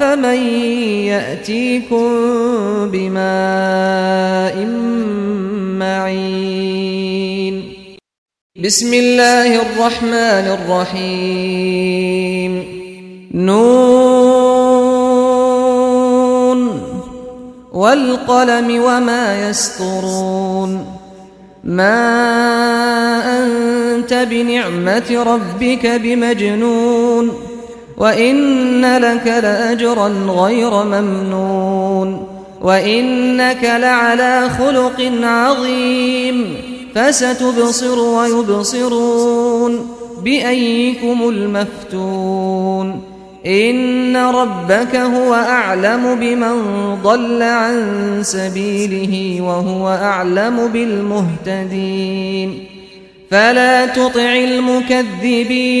فمن يأتيكم بماء معين. بسم الله الرحمن الرحيم. نون. والقلم وما يسطرون. ما أنت بنعمة ربك بمجنون. وإن لك لأجرا غير ممنون وإنك لعلى خلق عظيم فستبصر ويبصرون بأيكم المفتون إن ربك هو أعلم بمن ضل عن سبيله وهو أعلم بالمهتدين فلا تطع المكذبين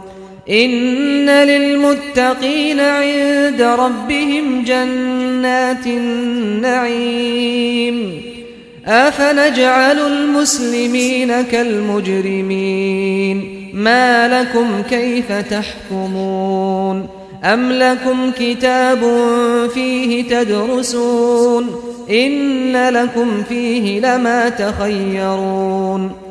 إن للمتقين عند ربهم جنات النعيم. أفنجعل المسلمين كالمجرمين؟ ما لكم كيف تحكمون؟ أم لكم كتاب فيه تدرسون؟ إن لكم فيه لما تخيرون.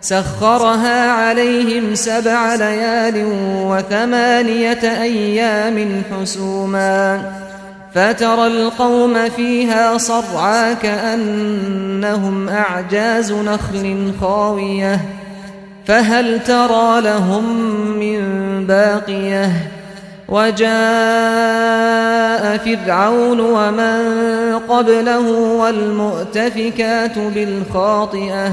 سخرها عليهم سبع ليال وثمانية أيام حسوما. فترى القوم فيها صرعا كأنهم أعجاز نخل خاوية. فهل ترى لهم من باقية؟ وجاء فرعون ومن قبله والمؤتفكات بالخاطئة.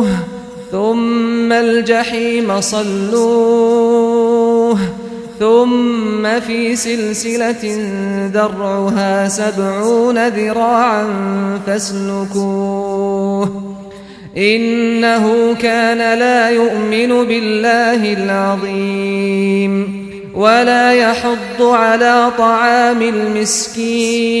فذوقوه ثم الجحيم صلوه ثم في سلسلة درعها سبعون ذراعا فاسلكوه. إنه كان لا يؤمن بالله العظيم ولا يحض على طعام المسكين.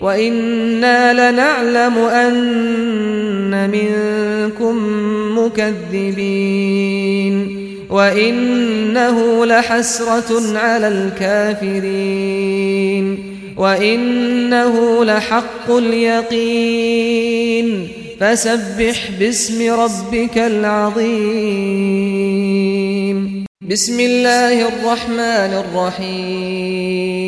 وإنا لنعلم أن منكم مكذبين وإنه لحسرة على الكافرين وإنه لحق اليقين فسبح باسم ربك العظيم بسم الله الرحمن الرحيم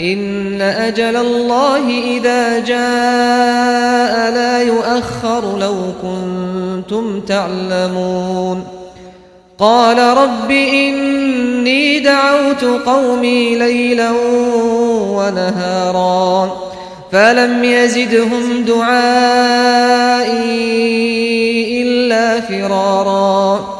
إن أجل الله إذا جاء لا يؤخر لو كنتم تعلمون. قال رب إني دعوت قومي ليلا ونهارا فلم يزدهم دعائي إلا فرارا.